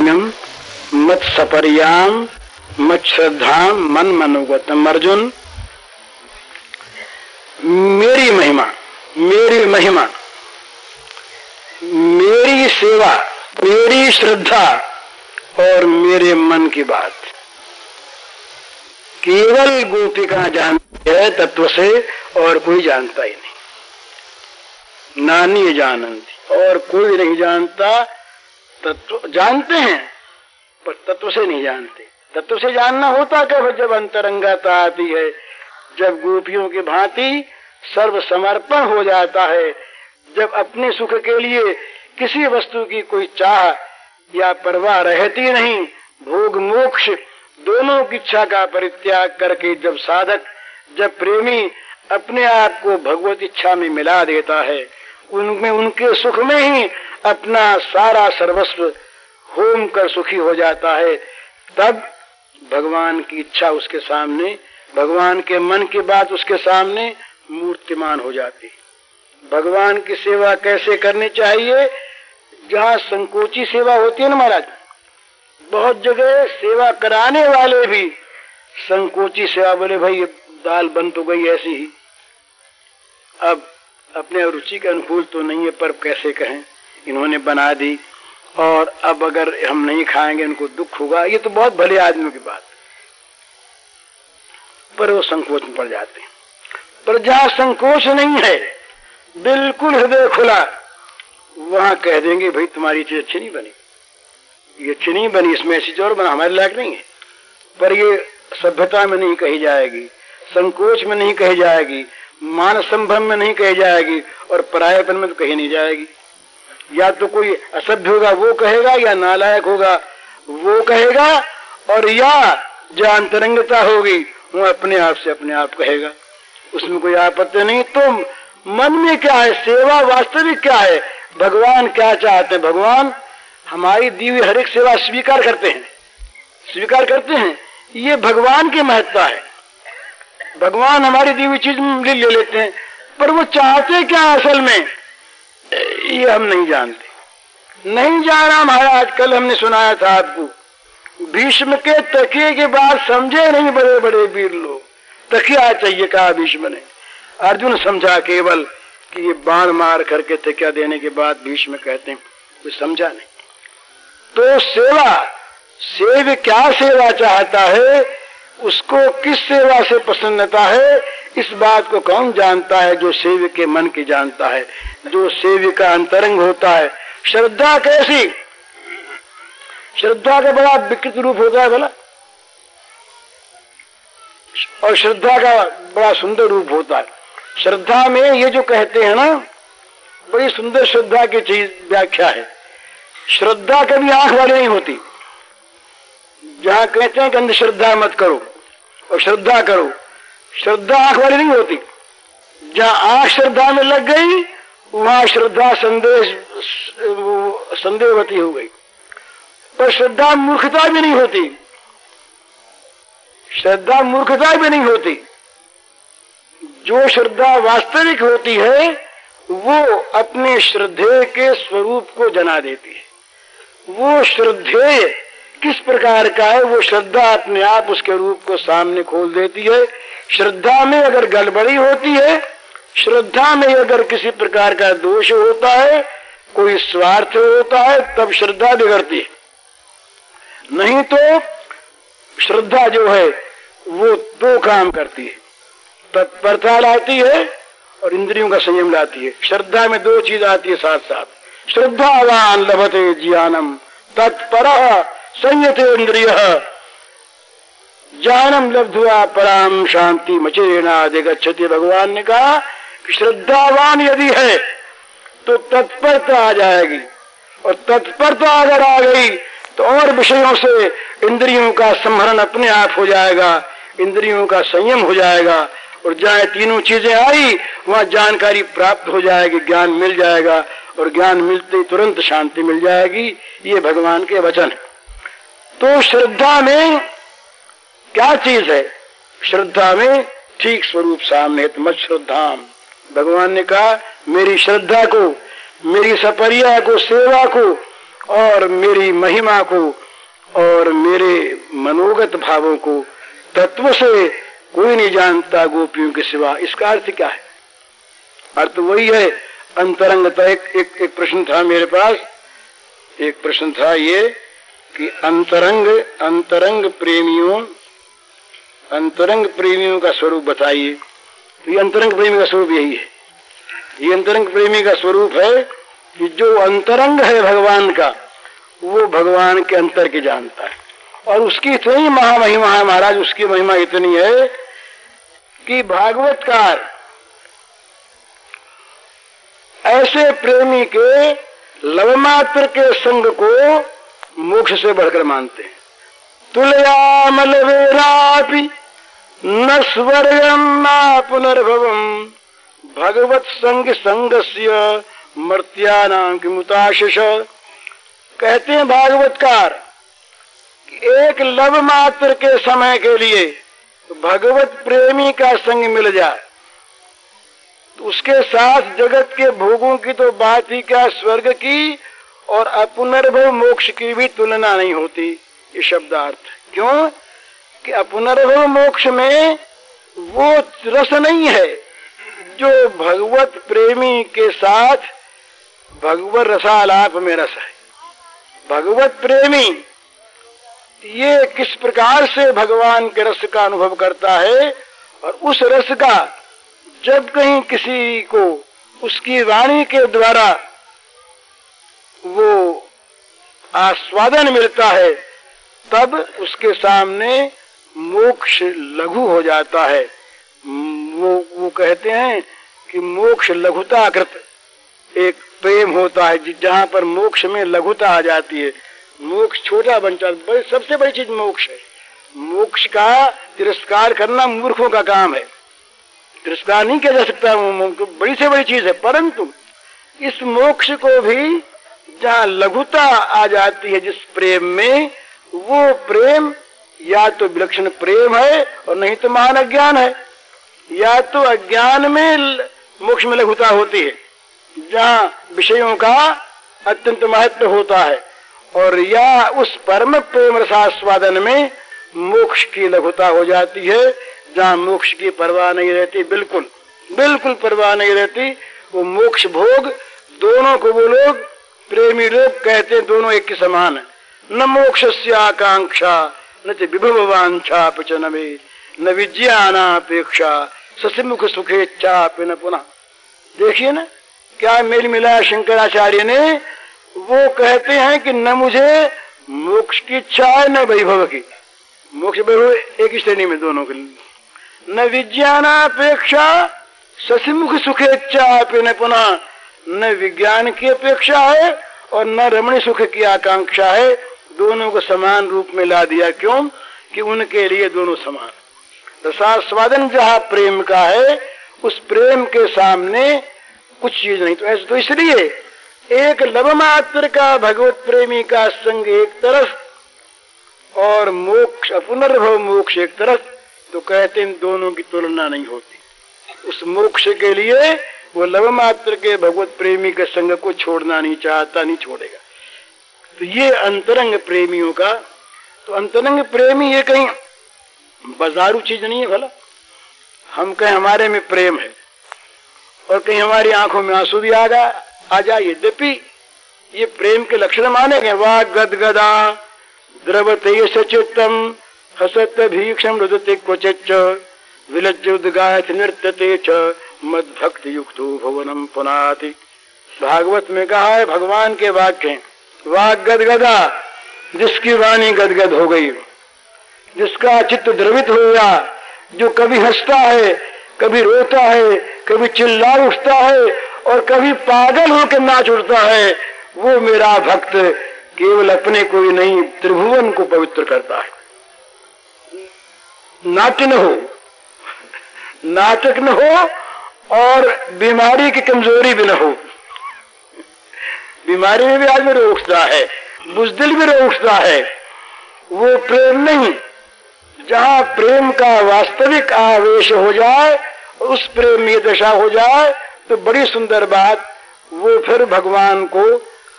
वैराग्यम मत सपरियाम, मत श्रद्धाम, मन मनोगतम। अर्जुन, मेरी महिमा मेरी महिमा, मेरी सेवा, मेरी श्रद्धा और मेरे मन की बात। केवल गोपिका जानती है तत्व से और कोई जानता ही नहीं। नानी जानती और कोई नहीं जानता तत्व जानते हैं, पर तत्व से नहीं जानते। तत्व से जानना होता कब? जब अंतरंगता आती है, जब गोपियों की भांति सर्व समर्पण हो जाता है, जब अपने सुख के लिए किसी वस्तु की कोई चाह या परवाह रहती नहीं, भोग मोक्ष दोनों की इच्छा का परित्याग करके जब साधक, जब प्रेमी अपने आप को भगवत इच्छा में मिला देता है, उनमें उनके सुख में ही अपना सारा सर्वस्व होम कर सुखी हो जाता है। तब भगवान की इच्छा उसके सामने, भगवान के मन की बात उसके सामने मूर्तिमान हो जाती। भगवान की सेवा कैसे करनी चाहिए? जहाँ संकोची सेवा होती है ना महाराज, बहुत जगह सेवा कराने वाले भी संकोची सेवा बोले, भाई दाल बन तो गई ऐसी ही। अब अपने रुचि के अनुकूल तो नहीं है, पर कैसे कहें? इन्होंने बना दी। और अब अगर हम नहीं खाएँगे, इनको दुख होगा। ये तो बहुत भले आदमियों की बात। पर वो संकोच में पड़ जाते हैं। पर जहाँ संकोच नहीं है, बिल्कुल हृदय खुला, वहाँ कह देंगे, भाई, तुम्हारी चीज़ अच्छी नहीं बनी। ये अच्छी नहीं बनी, इसमें ऐसी चोर बना, हमारे लायक नहीं है। पर ये सभ्यता में नहीं कही जाएगी, संकोच में नहीं कही जाएगी मान संभव में नहीं कही जाएगी, और परायपन में तो कही नहीं जाएगी। या तो कोई असभ्य होगा, वो कहेगा, या नालायक होगा, वो कहेगा, और या जो अंतरंगता होगी, वो अपने आप से अपने आप कहेगा। उसमें कोई आपत्ति नहीं। तो मन में क्या है? सेवा वास्तविक क्या है? भगवान क्या चाहते हैं? भगवान हमारी दी हुई हर एक सेवा स्वीकार करते हैं। स्वीकार करते हैं। ये भगवान की महत्ता है। भगवान हमारी दी हुई चीज़ ले लेते हैं, पर वो चाहते क्या असल में? ये हम नहीं जानते। नहीं जाना महाराज कल हमने सुनाया था आपको। भीष्म के तकिए के बाद समझे नहीं बड़े बड़े वीर लोग। तकिया चाहिए कहा भीष्म ने। अर्जुन समझा केवल कि ये बाण मार करके तकिया देने के बाद भीष्म कहते हैं, कोई समझा नहीं। तो सेवा, सेव क्या सेवा चाहता है, उसको किस सेवा से प्रसन्नता है इस बात को कौन जानता है जो सेव के मन की जानता है? जो सेव का अंतरंग होता है। श्रद्धा कैसी? श्रद्धा का बड़ा विकृत रूप होता है भला। और श्रद्धा का बड़ा सुंदर रूप होता है। श्रद्धा में ये जो कहते हैं ना, बड़ी सुंदर श्रद्धा की चीज़ व्याख्या है। श्रद्धा कभी आँख वाली नहीं होती। जहाँ कहते हैं कि अंधश्रद्धा मत करो, और श्रद्धा करो। श्रद्धा आँख वाली नहीं होती। जहाँ आँख श्रद्धा में लग गई, वहाँ श्रद्धा संदेश संदेहवती हो गई। पर श्रद्धा मूर्खता भी नहीं होती। श्रद्धा मूर्खता भी नहीं होती। जो श्रद्धा वास्तविक होती है, वो अपने श्रद्धेय के स्वरूप को जना देती है। वो श्रद्धेय किस प्रकार का है, वो श्रद्धा अपने आप उसके रूप को सामने खोल देती है। श्रद्धा में अगर गड़बड़ी होती है, श्रद्धा में अगर किसी प्रकार का दोष होता है, कोई स्वार्थ होता है, तब श्रद्धा बिगड़ती है। नहीं तो श्रद्धा जो है, वो दो काम करती है। तत्परता लाती है और इंद्रियों का संयम लाती है। श्रद्धा में दो चीज़ आती है साथ साथ श्रद्धावान लभते ज्ञानम, तत्पर संयत इंद्रिय। ज्ञानम लब्धुआ पराम शांति मचेना गच्छति भगवान ने कहा, श्रद्धावान यदि है तो तत्परता आ जाएगी। और तत्परता अगर आ गई तो और विषयों से इंद्रियों का संहरण अपने आप हो जाएगा, इंद्रियों का संयम हो जाएगा। और जहाँ तीनों चीज़ें आई, वहाँ जानकारी प्राप्त हो जाएगी, ज्ञान मिल जाएगा। और ज्ञान मिलते तुरंत शांति मिल जाएगी। ये भगवान के वचन तो श्रद्धा में क्या चीज़ है? श्रद्धा में ठीक स्वरूप सामने तो मत श्रद्धाम। भगवान ने कहा मेरी श्रद्धा को मेरी सपरिया को सेवा को और मेरी महिमा को और मेरे मनोगत भावों को तत्व से कोई नहीं जानता गोपियों के सिवा। इसका अर्थ क्या है? अर्थ वही है अंतरंगता। एक, एक, एक प्रश्न था मेरे पास। एक प्रश्न था ये कि अंतरंग अंतरंग प्रेमियों अंतरंग प्रेमियों का स्वरूप बताइए। तो ये अंतरंग प्रेमी का स्वरूप यही है। ये अंतरंग प्रेमी का स्वरूप है कि जो अंतरंग है भगवान का, वो भगवान के अंतर के जानता है। और उसकी इतनी महामहिमा है, महाराज, उसकी महिमा इतनी है कि भागवतकार ऐसे प्रेमी के लवमात्र के संग को मोक्ष से बढ़कर मानते हैं। तुलयामल वेरापि न स्वर्गम न पुनर्भवम भगवत संग संगस्य मर्त्यानाम की मुताशिष कहते हैं भागवतकार एक लव मात्र के समय के लिए भगवत प्रेमी का संग मिल जाए। उसके साथ जगत के भोगों की तो बात ही क्या स्वर्ग की और अपुनर्भव मोक्ष की भी तुलना नहीं होती, ये शब्दार्थ। क्यों? कि अपुनर्भव मोक्ष में वो रस नहीं है जो भगवत प्रेमी के साथ भगवत रसालाप में रस है। भगवत प्रेमी, ये किस प्रकार से भगवान के रस का अनुभव करता है और उस रस का जब कहीं किसी को उसकी वाणी के द्वारा वो आस्वादन मिलता है, तब उसके सामने मोक्ष लघु हो जाता है। वो वो कहते हैं कि मोक्ष लघुताकृत, एक प्रेम होता है जहाँ पर मोक्ष में लघुता आ जाती है। मोक्ष छोटा बन जाता है सबसे बड़ी चीज़ मोक्ष है। मोक्ष का तिरस्कार करना मूर्खों का काम है। तिरस्कार नहीं किया जा सकता बड़ी से बड़ी चीज़ है, परंतु इस मोक्ष को भी जहाँ लघुता आ जाती है जिस प्रेम में, वो प्रेम या तो विलक्षण प्रेम है और नहीं तो महान अज्ञान है। या तो अज्ञान में मोक्ष में लघुता होती है, जहाँ विषयों का अत्यंत महत्व होता है और या उस परम प्रेम रसास्वादन में मोक्ष की लघुता हो जाती है, जहाँ मोक्ष की परवाह नहीं रहती। बिल्कुल बिल्कुल परवाह नहीं रहती। वो मोक्ष भोग, दोनों को वो लोग प्रेमी लोग कहते हैं दोनों एक के समान है। न मोक्ष से आकांक्षा न विभवांछा पिच न न विज्ञानापेक्षा, ससिमुख सुखेच्छा न पुनः। देखिए ना, क्या मेल मिला शंकराचार्य ने? वो कहते हैं कि न मुझे मोक्ष की इच्छा है, न वैभव की। मोक्ष वैभव एक ही श्रेणी में दोनों के न विज्ञानापेक्षा, ससिमुख सुखेच्छा न पुनः। न विज्ञान की अपेक्षा है और न रमणी सुख की आकांक्षा है। दोनों को समान रूप में ला दिया क्यों? कि उनके लिए दोनों समान। रसास्वादन जहाँ प्रेम का है, उस प्रेम के सामने कुछ चीज़ नहीं। तो ऐसे तो इसलिए एक लव मात्र का भगवत प्रेमी का संग एक तरफ़ और मोक्ष, पुनर्भव मोक्ष एक तरफ़ तो कहते इन दोनों की तुलना नहीं होती। उस मोक्ष के लिए वो लव मात्र के भगवत प्रेमी के संग को छोड़ना नहीं चाहता, नहीं छोड़ेगा। तो ये अंतरंग प्रेमियों का तो अंतरंग प्रेमी ये कहीं बाजारू चीज़ नहीं है भला। हम कहें हमारे में प्रेम है, और कहीं हमारी आँखों में आँसू भी आ जा, आ जाए यद्यपि ये प्रेम के लक्षण माने गए वाह गदगदा, द्रवते सचितम हसत भीक्षम रुदते क्वचित विलज्ज उदगायत नृत्यते च। मद भक्ति युक्त भवनम पुनाति। भागवत में कहा है, भगवान के वाक्य वाक गदगदा, जिसकी वाणी गदगद हो गई। जिसका चित्त द्रवित हो गया, जो कभी हंसता है, कभी रोता है, कभी चिल्ला उठता है, और कभी पागल होकर नाच उठता है, वो मेरा भक्त केवल अपने को ही नहीं, त्रिभुवन को पवित्र करता है। नाट्य न हो। नाटक न हो और बीमारी की कमज़ोरी भी न हो। बीमारी में भी आदमी रो उठता है, बुजदिल भी रो उठता है। वो प्रेम नहीं, जहाँ प्रेम का वास्तविक आवेश हो जाए, उस प्रेम में दशा हो जाए तो बड़ी सुंदर बात, वो फिर भगवान को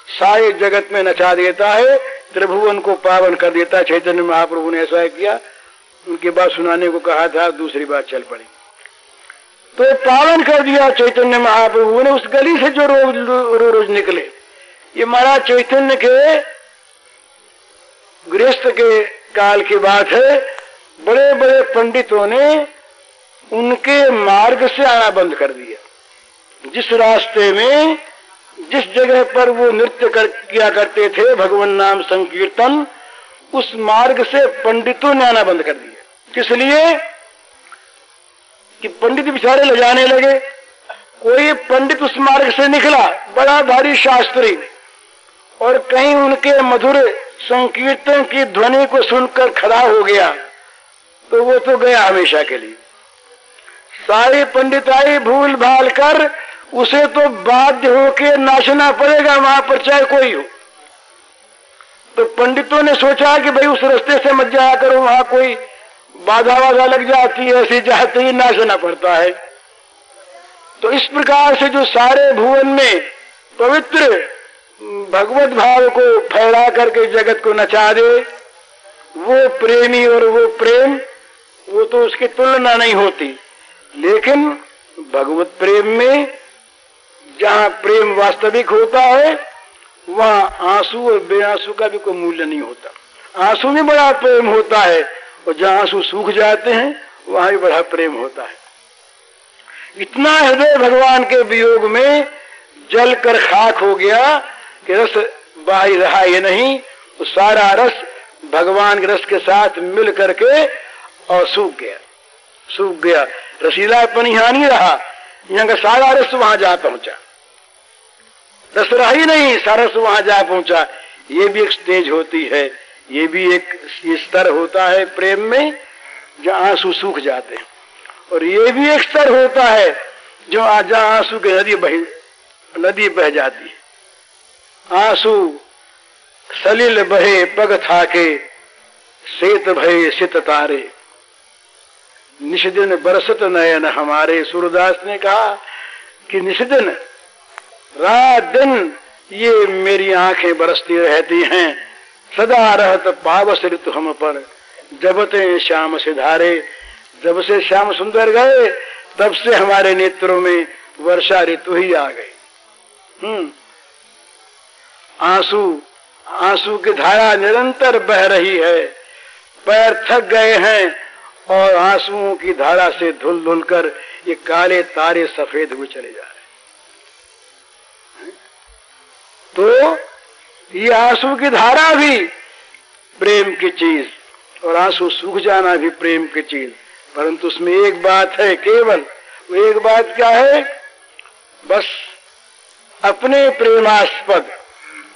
सारे जगत में नचा देता है, त्रिभुवन को पावन कर देता है। चैतन्य महाप्रभु ने ऐसा किया, उनके बाद सुनाने को कहा था, दूसरी बात चल पड़ी। तो पावन कर दिया चैतन्य महाप्रभु ने उस गली से जो रोज रो, रोज निकले। ये महाराज चैतन्य के गृहस्थ के काल की बात है। बड़े बड़े पंडितों ने उनके मार्ग से आना बंद कर दिया। जिस रास्ते में जिस जगह पर वो नृत्य कर, किया करते थे भगवान नाम संकीर्तन उस मार्ग से पंडितों ने आना बंद कर दिया। किस लिए? कि पंडित बिचारे ले जाने लगे। कोई पंडित उस मार्ग से निकला, बड़ा भारी शास्त्री। और कहीं उनके मधुर संकीर्तन की ध्वनि को सुनकर खड़ा हो गया तो वो तो गया हमेशा के लिए। सारी पंडिताई भूल भाल कर, उसे तो बाध्य होके नाचना पड़ेगा, वहाँ पर चाहे कोई हो। तो पंडितों ने सोचा कि भाई उस रास्ते से मत जाया करो, वहाँ कोई बाधा वाधा लग जाती है, ऐसी जाते ही नाचना पड़ता है। तो इस प्रकार से जो सारे भुवन में पवित्र भगवत भाव को फैला करके जगत को नचा दे, वो प्रेमी और वो प्रेम, वो तो उसकी तुलना नहीं होती। लेकिन भगवत प्रेम में जहाँ प्रेम वास्तविक होता है, वहाँ आँसू और बेआंसू का भी कोई मूल्य नहीं होता। आँसू में बड़ा प्रेम होता है और जहाँ आँसू सूख जाते हैं, वहाँ भी बड़ा प्रेम होता है। इतना हृदय भगवान के वियोग में जल कर खाक हो गया कि रस बाही रहा ये नहीं वो सारा रस भगवान के रस के साथ मिल करके और सूख गया। सूख गया। रसीलापन यहाँ नहीं रहा, यहाँ का सारा रस वहाँ जा पहुँचा। रस रहा ही नहीं, सारा रस वहाँ जा पहुँचा। ये भी एक स्टेज होती है। ये भी एक स्तर होता है प्रेम में जो आँसू सूख जाते हैं। और ये भी एक स्तर होता है जो जहाँ आँसू की नदी बह नदी बह जाती है। आँसू सलिल बहे, पग थाके, सेत भय, सित तारे। निषदिन बरसत नयन हमारे। सूरदास ने कहा कि निषदिन रात दिन ये मेरी आँखें बरसती रहती हैं। सदा रहत पावस ऋतु हम पर। जबते श्याम से धारे, जब से श्याम सुंदर गए, तब से हमारे नेत्रों में वर्षा ऋतु ही आ गई। हम्म। आँसू आँसू की धारा निरंतर बह रही है। पैर थक गए हैं और आंसुओं की धारा से धुल धुल कर ये काले तारे सफ़ेद हुए चले जा रहे हैं। तो ये आँसू की धारा भी प्रेम की चीज़, और आँसू सूख जाना भी प्रेम की चीज़। परंतु उसमें एक बात है, केवल वो एक बात क्या है? बस अपने प्रेमास्पद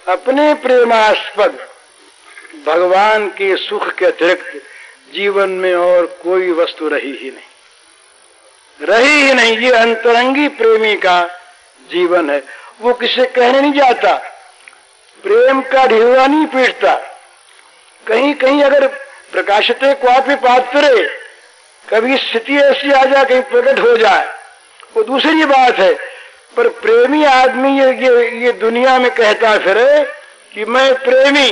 अपने प्रेमास्पद भगवान के सुख के अतिरिक्त जीवन में और कोई वस्तु रही ही नहीं। रही ही नहीं, ये अंतरंगी प्रेमी का जीवन है। वो किसे कहने नहीं जाता? प्रेम का ढिलवा नहीं पीटता कहीं कहीं अगर प्रकाशते क्वापि पात्रे कभी स्थिति ऐसी आ जाए कहीं प्रकट हो जाए वो दूसरी बात है। पर प्रेमी आदमी ये ये, ये दुनिया में कहता फिर कि मैं प्रेमी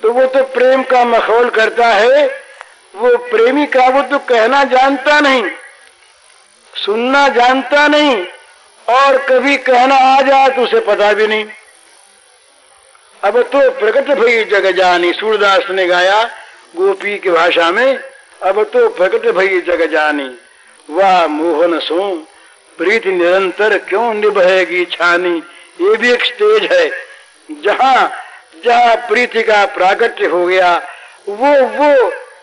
तो वो तो प्रेम का मखौल करता है। वो प्रेमी का वो तो कहना जानता नहीं सुनना जानता नहीं और कभी कहना आ जाए तो उसे पता भी नहीं। अब तो प्रकट भई जग जानी, सूरदास ने गाया गोपी की भाषा में, अब तो प्रकट भई जग जानी। वाह मोहन सो, प्रीति निरंतर क्यों निभेगी छानी? ये भी एक स्टेज है, जहाँ जहाँ प्रीति का प्राकट्य हो गया, वो वो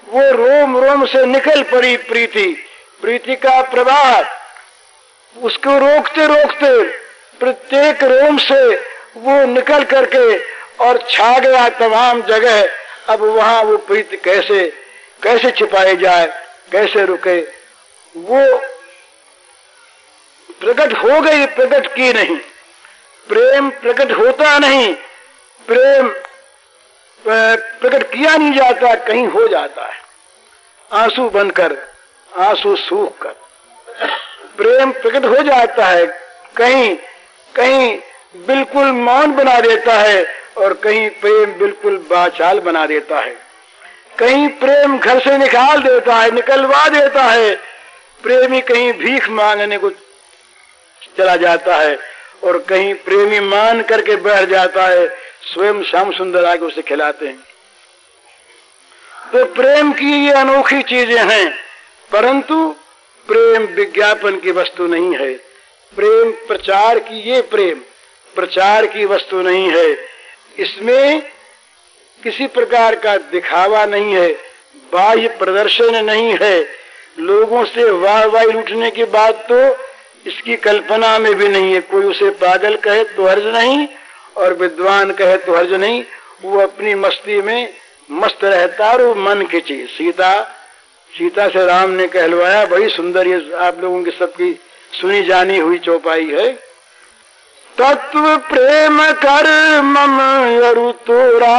वो रोम रोम से निकल पड़ी प्रीति। प्रीति का प्रवाह, उसको रोकते रोकते प्रत्येक रोम से वो निकल करके और छा गया तमाम जगह, अब वहाँ वो प्रीति कैसे कैसे छिपाई जाए, कैसे रुके? वो प्रकट हो गई, प्रकट की नहीं। प्रेम प्रकट होता नहीं, प्रेम प्रकट किया नहीं जाता, कहीं हो जाता है। आँसू बनकर आँसू सूख कर। प्रेम प्रकट हो जाता है, कहीं कहीं बिल्कुल मौन बना देता है और कहीं प्रेम बिल्कुल बाचाल बना देता है। कहीं प्रेम घर से निकाल देता है, निकलवा देता है। प्रेमी कहीं भीख मांगने को चला जाता है और कहीं प्रेमी मान करके बैठ जाता है, स्वयं श्याम सुंदर आगे उसे खिलाते हैं। तो प्रेम की ये अनोखी चीज़ें हैं, परंतु प्रेम विज्ञापन की वस्तु नहीं है। प्रेम प्रचार की ये प्रेम, प्रचार की वस्तु नहीं है। इसमें किसी प्रकार का दिखावा नहीं है, बाह्य प्रदर्शन नहीं है। लोगों से वाह वाह लूटने की बात तो इसकी कल्पना में भी नहीं है। कोई उसे पागल कहे तो हर्ज नहीं, और विद्वान कहे तो हर्ज नहीं। वो अपनी मस्ती में मस्त रहता और मन की चीज़। सीता सीता से राम ने कहलवाया बड़ी सुंदर, ये आप लोगों की सबकी सुनी जानी हुई चौपाई है। तत्व प्रेम कर मम अरु तोरा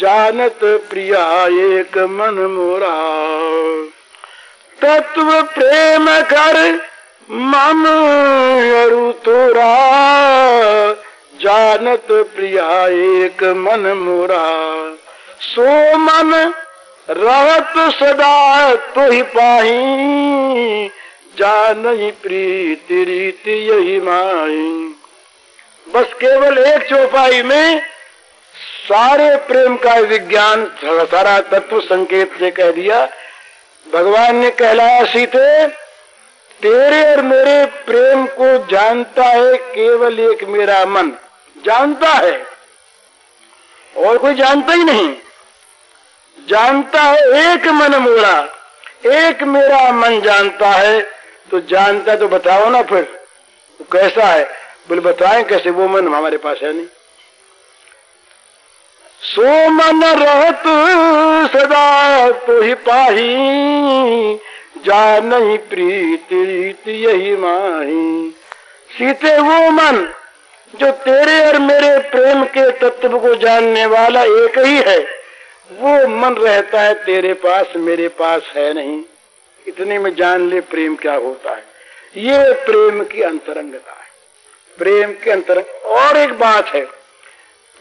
जानत प्रिया एक मन मोरा। तत्व प्रेम कर मम अरु तोरा जानत प्रिया एक मन मोरा। सो मन रहत सदा तो पाही। जान ही प्रीति रीति यही माई। बस केवल एक चौपाई में सारे प्रेम का विज्ञान सारा तत्व संकेत से कह दिया। भगवान ने कहलाया सीते, तेरे और मेरे प्रेम को जानता है केवल एक मेरा मन। जानता है। और कोई जानता ही नहीं। जानता है एक मन मोड़ा एक मेरा मन जानता है। तो जानता तो बताओ ना फिर। तो कैसा है? बोले, बताए कैसे? वो मन हमारे पास है नहीं। सो मन रहत सदा तो ही पाही जा नहीं प्रीति रीति यही माही। सीते वो मन, जो तेरे और मेरे प्रेम के तत्व को जानने वाला एक ही है, वो मन रहता है तेरे पास, मेरे पास है नहीं। इतने में जान ले प्रेम क्या होता है। ये प्रेम की अंतरंगता है। प्रेम के अंतरंग और एक बात है।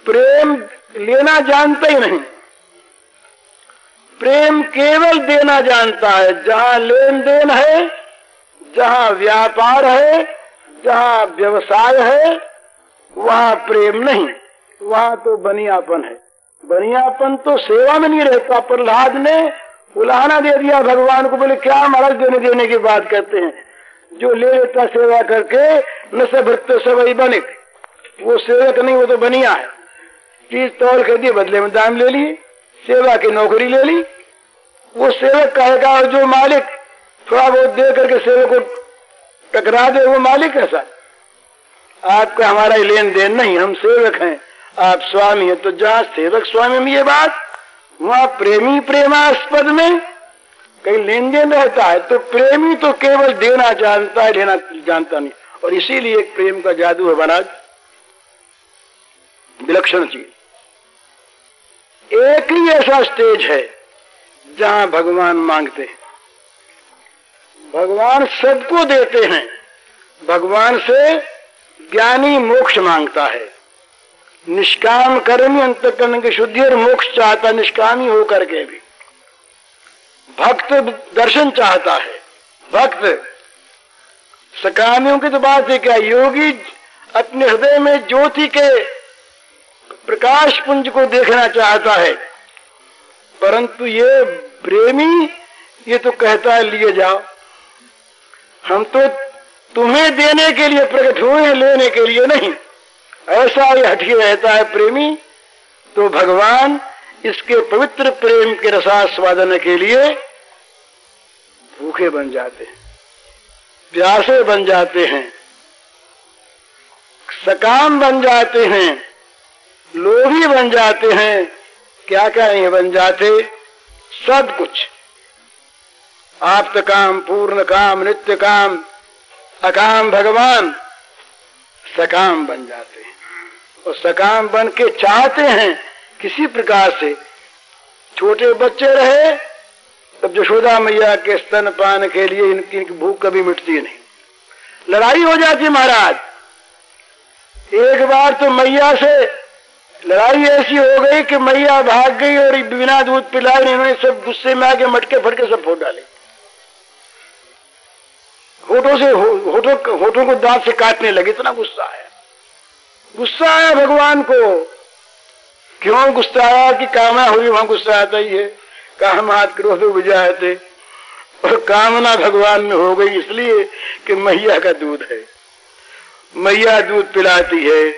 प्रेम लेना जानता ही नहीं। प्रेम केवल देना जानता है। जहाँ लेन देन है, जहाँ व्यापार है, जहाँ व्यवसाय है, वहाँ प्रेम नहीं। वहाँ तो बनियापन है। बनियापन तो सेवा में नहीं रहता, प्रहलाद ने उलाहना दे दिया भगवान को, बोले, क्या महाराज देने देने की बात करते हैं? जो ले लेता सेवा करके, न से भक्त सवई बनिक वो सेवक नहीं, वो तो बनिया है। चीज़ तौल कर दिए, बदले में दाम ले लिए, सेवा की नौकरी ले ली। वो सेवक कहेगा, और जो मालिक थोड़ा बहुत दे करके सेवक को टकरा दे, वो मालिक है सर। आपका हमारा लेन देन नहीं, हम सेवक हैं, आप स्वामी है तो जहाँ सेवक स्वामी में ये बात। वहाँ प्रेमी प्रेमास्पद में कहीं लेन देन रहता है तो प्रेमी तो केवल देना जानता है, लेना जानता नहीं। और इसीलिए प्रेम का जादू है महाराज। विलक्षण चीज़। एक ही ऐसा स्टेज है जहाँ भगवान मांगते हैं। भगवान सबको देते हैं। भगवान से ज्ञानी मोक्ष माँगता है। निष्काम कर्म अंत करने की शुद्धि और मोक्ष चाहता, निष्कामी होकर के भी। भक्त दर्शन चाहता है। भक्त, सकामियों की तो बात है क्या? योगी अपने हृदय में ज्योति के प्रकाश पुंज को देखना चाहता है। परंतु ये प्रेमी, ये तो कहता है, लिए जाओ। हम तो तुम्हें देने के लिए प्रकट हुए लेने के लिए नहीं। ऐसा ही हटके रहता है प्रेमी तो भगवान इसके पवित्र प्रेम के रसास्वादन के लिए भूखे बन जाते हैं, प्यासे बन जाते हैं, सकाम बन जाते हैं, लोभी बन जाते हैं क्या क्या नहीं बन जाते, सब कुछ। आप काम पूर्ण काम नित्य काम अकाम भगवान सकाम बन जाते हैं। और सकाम बन के चाहते हैं किसी प्रकार से। छोटे बच्चे रहे, तब यशोदा मैया के स्तन पान के लिए इनकी भूख कभी मिटती नहीं। लड़ाई हो जाती महाराज। एक बार तो मैया से लड़ाई ऐसी हो गई कि मैया भाग गई और बिना दूध पिलाए इन्होंने सब गुस्से में आके मटके फटके सब फोड़ डाले। होठों से होठों होठों को दांत से काटने लगे, इतना गुस्सा आया। गुस्सा आया भगवान को। क्यों गुस्सा आया? कि कामना हुई, वहाँ गुस्सा आता ही है। काम हाथ क्रोध बुझाते और कामना भगवान में हो गई, इसलिए कि मैया का दूध है। मैया दूध पिलाती है,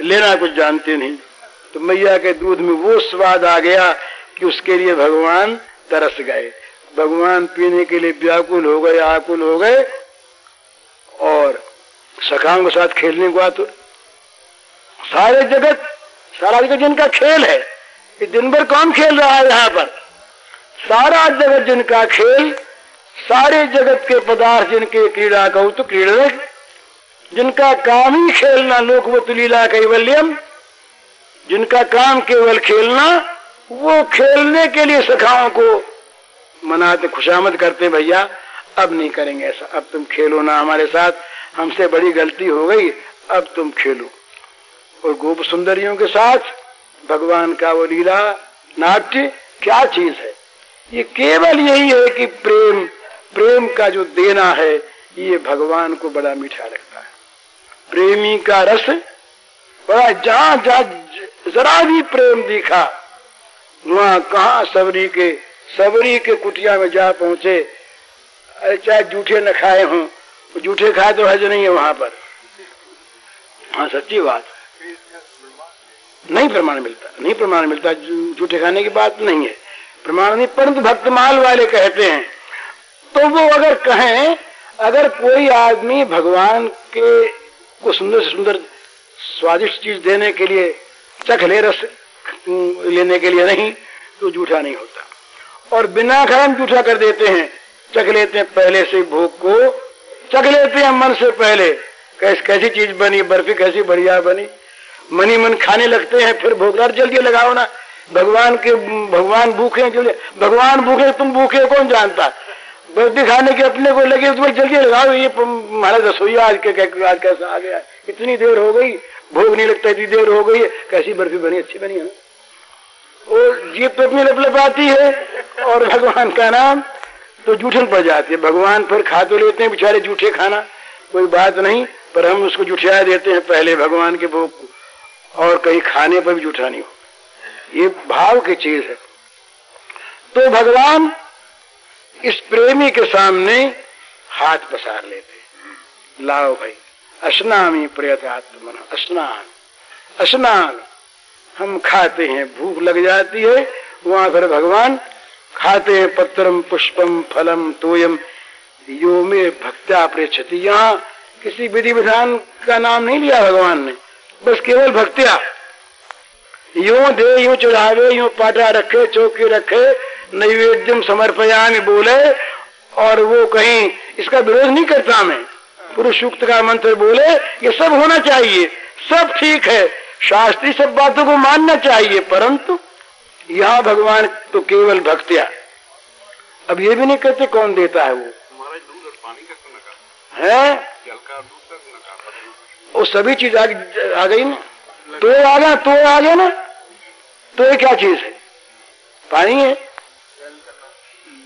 लेना कुछ जानते नहीं। तो मैया के दूध में वो स्वाद आ गया कि उसके लिए भगवान तरस गए। भगवान पीने के लिए व्याकुल हो गए, आकुल हो गए। और सखाओं के साथ खेलने को तो सारे जगत, सारा जगत जिनका खेल है, कि दिन भर कौन खेल रहा है यहाँ पर? सारा जगत जिनका खेल, सारे जगत के पदार्थ जिनके क्रीड़ा कहो तो क्रीड़ा जिनका काम ही खेलना लोकवत लीला कैवल्यम, जिनका काम केवल खेलना, वो खेलने के लिए सखाओं को मनाते, खुशामद करते, भैया, अब नहीं करेंगे ऐसा। अब तुम खेलो ना हमारे साथ। हमसे बड़ी गलती हो गई, अब तुम खेलो। और गोप सुंदरियों के साथ भगवान का वो लीला, नाट्य, क्या चीज़ है? ये केवल यही है कि प्रेम प्रेम का जो देना है, ये भगवान को बड़ा मीठा लगता है। प्रेमी का रस, बड़ा जहाँ जहाँ जरा भी प्रेम दिखा, वहाँ कहा सबरी के सबरी के कुटिया में जा पहुँचे। चाहे जूठे न खाए हों, जूठे खाए तो हज नहीं है वहाँ पर। हाँ सच्ची बात। नहीं प्रमाण मिलता, नहीं प्रमाण मिलता जूठे खाने की बात नहीं है। प्रमाण नहीं, परंतु भक्तमाल वाले कहते हैं। तो वो अगर कहें, अगर कोई आदमी भगवान के को सुंदर से सुंदर स्वादिष्ट चीज़ देने के लिए चख ले रस लेने के लिए नहीं तो जूठा नहीं होता। और बिना खाए हम जूठा कर देते हैं, चख लेते हैं पहले से भोग को, चख लेते हैं मन से पहले कैसी चीज़ बनी, बर्फ़ी कैसी बढ़िया बनी मनी मन खाने लगते हैं, फिर भोग जल्दी लगाओ ना। भगवान के, भगवान भूखे जल्दी भगवान भूखे तुम भूखे कौन जानता? बर्फ़ी खाने के अपने को लगे तो जल्दी लगाओ, ये हमारा रसोईया आज के आज कैसा आ गया? इतनी देर हो गई, भोग नहीं लगता, इतनी देर हो गई, कैसी बर्फ़ी बनी, अच्छी बनी, है और जीप तो अपनी लप आती है, और भगवान का नाम तो जूठन पड़ जाती है। भगवान फिर खा तो लेते हैं, बेचारे जूठे खाना, कोई बात नहीं, पर हम उसको जुठिया देते हैं, पहले भगवान के भोग और कहीं खाने पर भी जूठा नहीं हो। ये भाव की चीज़ है। तो भगवान इस प्रेमी के सामने हाथ पसार लेते लाओ भाई स्नामी प्रयतात्मन स्नान स्नान हम खाते हैं, भूख लग जाती है, वहाँ फिर भगवान खाते हैं, पत्रम, पुष्पम, फलम, तोयम। यो में भक्त्या प्रेक्षति यहाँ किसी विधि विधान का नाम नहीं लिया भगवान ने। बस केवल भक्त्या। यो दे यूँ चढ़ावे यूँ पाटा रखे चौकी रखे नैवेद्यम समर्पयामी बोले और वो कहीं इसका विरोध नहीं करता मैं। पुरुष सूक्त का मंत्र बोले ये सब होना चाहिए सब ठीक है। शास्त्री सब बातों को मानना चाहिए परंतु यह भगवान तो केवल भक्तिया। अब ये भी नहीं कहते कौन देता है वो। है? वो सभी चीज़ आ, आ गई ना। तो आ गया तो आ गया ना। तो ये क्या चीज़ है? पानी है।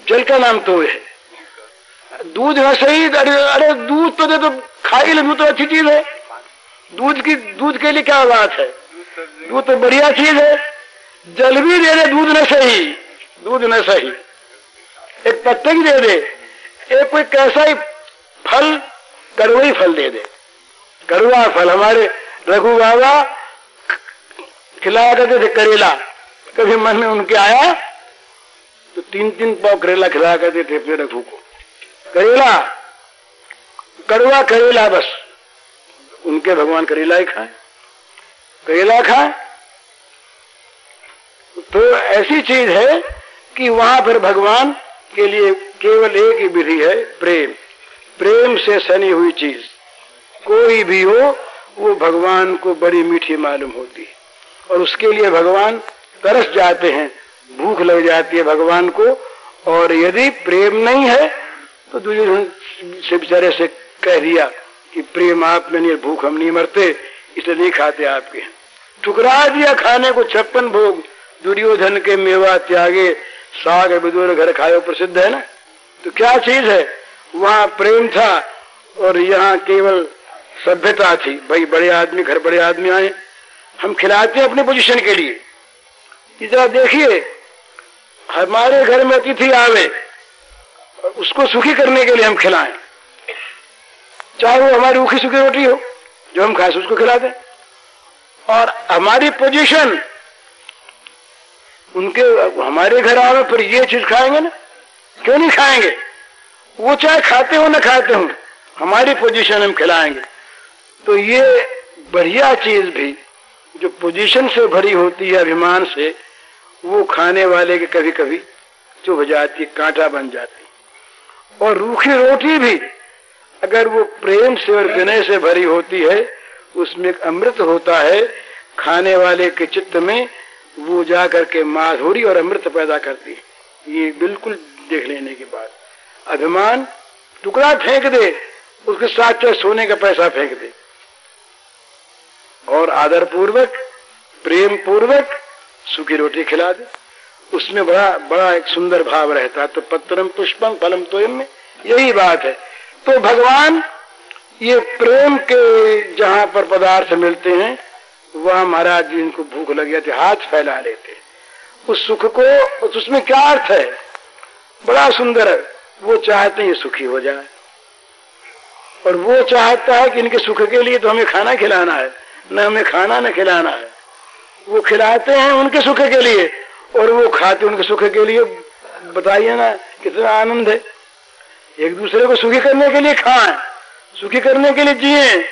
जल का नाम तो है। दूध है सही अरे अरे दूध तो दे तो खा ही ले तो अच्छी चीज़ है। दूध की दूध के लिए क्या बात है? दूध तो बढ़िया चीज़ है। जल भी दे दे दूध न सही। दूध न सही। एक पत्ते दे दे। एक कोई कैसा ही फल करुआ फल दे दे। करुआ फल, हमारे रघु बाबा खिलाया करते थे करेला। कभी मन में उनके आया तो तीन तीन पाव करेला खिलाया करते थे अपने रघु को। करेला, कड़वा करेला बस। उनके भगवान करेला ही खाए। करेला खाए। तो ऐसी चीज़ है कि वहाँ पर भगवान के लिए केवल एक ही विधि है, प्रेम। प्रेम से सनी हुई चीज़। कोई भी हो, वो भगवान को बड़ी मीठी मालूम होती है। और उसके लिए भगवान तरस जाते हैं, भूख लग जाती है भगवान को, और यदि प्रेम नहीं है तो दूसरे से बेचारे से कह दिया कि प्रेम आप में नहीं, भूख हम नहीं मरते, इसे नहीं खाते आपके। ठुकरा दिया खाने को छप्पन भोग, दुर्योधन के मेवा त्यागे, साग विदुर घर खाए प्रसिद्ध है ना? तो क्या चीज़ है? वहाँ प्रेम था, और यहाँ केवल सभ्यता थी। भाई, बड़े आदमी, घर बड़े आदमी आए। हम खिलाते हैं अपने पोजीशन के लिए। इधर देखिए, हमारे घर में अतिथि आवे, उसको सुखी करने के लिए हम खिलाएँ। चाहे वो हमारी रूखी सूखी रोटी हो, जो हम खाए, उसको खिला दें। और हमारी पोजीशन उनके, हमारे घर आवे फिर ये चीज़ खाएँगे ना, क्यों नहीं खाएँगे? वो चाहे खाते हो, ना खाते हो, हमारी पोजीशन हम खिलाएँगे। तो ये बढ़िया चीज़ भी, जो पोजीशन से भरी होती है अभिमान से, वो खाने वाले के कभी कभी चुभ जाती, कांटा बन जाती। और रूखी रोटी भी, अगर वो प्रेम से और विनय से भरी होती है, उसमें अमृत होता है, खाने वाले के चित्त में वो जा करके माधुरी और अमृत पैदा करती है। ये बिल्कुल देख लेने के बाद अभिमान, टुकड़ा फेंक दे, उसके साथ सोने का पैसा फेंक दे। और आदर पूर्वक प्रेम पूर्वक सूखी रोटी खिला दे। उसमें बड़ा बड़ा एक सुंदर भाव रहता है तो पत्रम पुष्पम फलम तो इनमें यही बात है। तो भगवान, ये प्रेम के जहाँ पर पदार्थ मिलते हैं, वह महाराज जी इनको भूख लग जाती हाथ फैला लेते उस सुख को उसमें क्या अर्थ है? बड़ा सुंदर है। वो चाहते हैं सुखी हो जाए। और वो चाहता है कि इनके सुख के लिए तो हमें खाना खिलाना है। न हमें खाना न खिलाना है। वो खिलाते हैं उनके सुख के लिए, और वो खाते उनके सुख के लिए। बताइए ना, कितना आनंद है। एक दूसरे को सुखी करने के लिए खाएँ, सुखी करने के लिए जिए,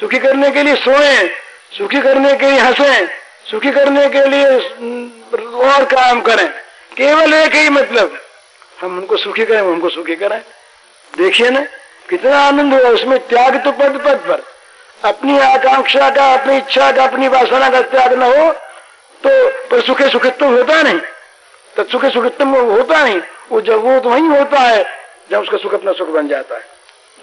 सुखी करने के लिए सोए, सुखी करने के लिए हंसे, सुखी करने के लिए और काम करें। केवल एक ही मतलब हम उनको सुखी करें उनको सुखी करें। देखिए ना, कितना आनंद हुआ उसमें त्याग तो पद पद पर। अपनी आकांक्षा का, अपनी इच्छा का, अपनी वासना का त्याग न हो तो सुखे सुखित्व होता नहीं। तो सुखे सुखित्व होता नहीं। वो वो तो वही होता है, जब उसका सुख अपना सुख बन जाता है।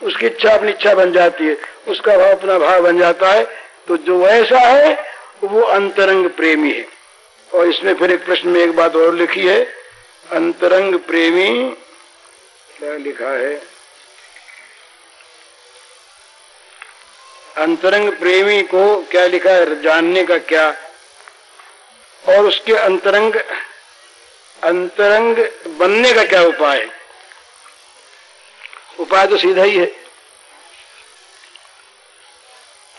उसकी इच्छा अपनी इच्छा बन जाती है, उसका भाव अपना भाव बन जाता है। तो जो ऐसा है, वो अंतरंग प्रेमी है। और इसमें फिर एक प्रश्न में एक बात और लिखी है। अंतरंग प्रेमी क्या लिखा है? अंतरंग प्रेमी को क्या लिखा है? जानने का क्या? और उसके अंतरंग अंतरंग बनने का क्या उपाय? उपाय तो सीधा ही है।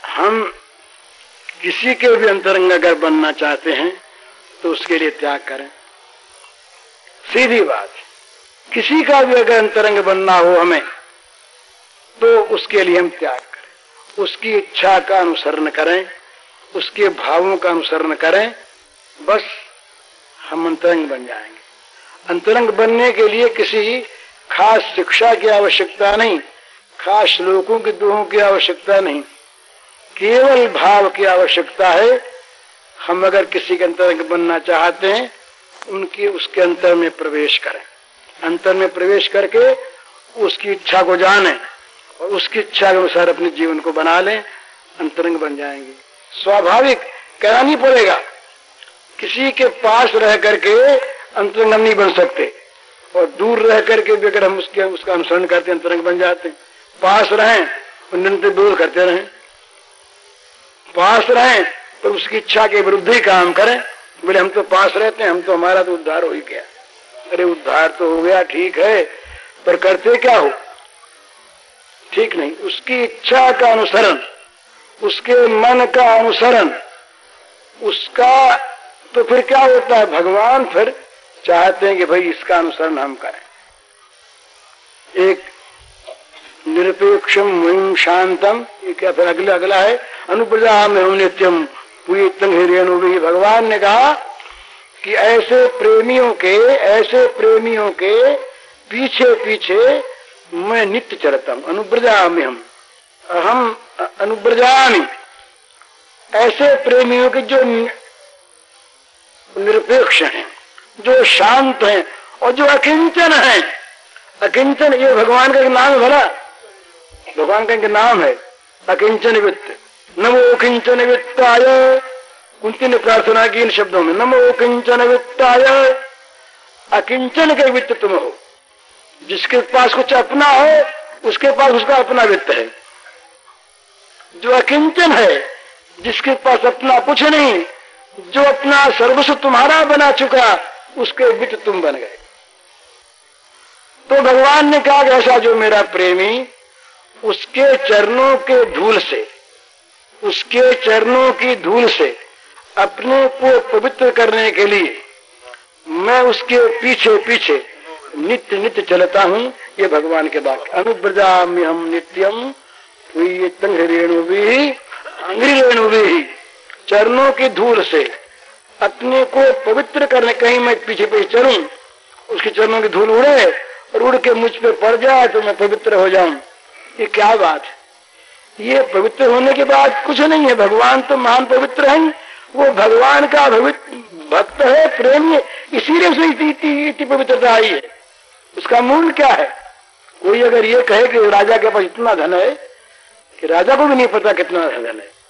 हम किसी के भी अंतरंग अगर बनना चाहते हैं तो उसके लिए त्याग करें। सीधी बात, किसी का भी अगर अंतरंग बनना हो हमें तो उसके लिए हम त्याग उसकी इच्छा का अनुसरण करें, उसके भावों का अनुसरण करें, बस हम अंतरंग बन जाएँगे। अंतरंग बनने के लिए किसी खास शिक्षा की आवश्यकता नहीं, खास श्लोकों की दोहों की आवश्यकता नहीं। केवल भाव की आवश्यकता है, हम अगर किसी के अंतरंग बनना चाहते हैं, उनकी, उसके अंतर में प्रवेश करें। अंतर में प्रवेश करके उसकी इच्छा को जाने। और उसकी इच्छा के अनुसार अपने जीवन को बना लें, अंतरंग बन जाएँगे। स्वाभाविक, कहना नहीं पड़ेगा। किसी के पास रह करके अंतरंग नहीं बन सकते। और दूर रह करके भी अगर हम उसके, उसका अनुसरण करते अंतरंग बन जाते पास रहें निरंतर विरोध करते रहें। पास रहें तो उसकी इच्छा के विरुद्ध ही काम करें। बोले, हम तो पास रहते हैं, हम तो हमारा तो उद्धार हो ही गया। अरे, उद्धार तो हो गया, ठीक है, पर करते क्या हो? ठीक नहीं, उसकी इच्छा का अनुसरण, उसके मन का अनुसरण, उसका तो फिर क्या होता है? भगवान फिर चाहते हैं कि भाई इसका अनुसरण हम करें। एक निरपेक्षम मुहिम शांतम, ये क्या फिर अगला अगला है? अनुप्रजा में हम नित्यम भी भगवान ने कहा कि ऐसे प्रेमियों के, ऐसे प्रेमियों के पीछे पीछे मैं नित्य चलता हूँ अनुब्रजा में हम हम अनुब्रजामी ऐसे प्रेमियों के जो निरपेक्ष हैं, जो शांत हैं और जो अकिंचन हैं। अकिंचन ये भगवान का नाम है भला। भगवान का नाम है अकिंचन वित्त नमो किंचन वित्ताय कुंती ने प्रार्थना की इन शब्दों में, नमो किंचन वित्ताय अकिंचन के वित्त तुम हो। जिसके पास कुछ अपना हो, उसके पास उसका अपना वित्त है। जो अकिंचन है, जिसके पास अपना कुछ नहीं, जो अपना सर्वस्व तुम्हारा बना चुका, उसके वित्त तुम बन गए। तो भगवान ने कहा ऐसा जो मेरा प्रेमी, उसके चरणों के धूल से, उसके चरणों की धूल से अपने को पवित्र करने के लिए, मैं उसके पीछे पीछे नित्य नित्य चलता हूँ, ये भगवान के बात अनुब्रजा हम नित्यम रेणु भी, अंग्री रेणु भी, चरणों की धूल से। अपने को पवित्र करने कहीं मैं पीछे पीछे चलूँ, उसके चरणों की धूल उड़े और उड़ के मुझ पे पड़ जाए तो मैं पवित्र हो जाऊँ। ये क्या बात ये पवित्र होने के बाद कुछ नहीं है। भगवान तो महान पवित्र है। वो भगवान का भक्त है, प्रेमी इसीलिए इतनी पवित्रता आई है। उसका मूल क्या है? कोई अगर ये कहे कि राजा के पास इतना धन है कि राजा को भी नहीं पता कितना धन है।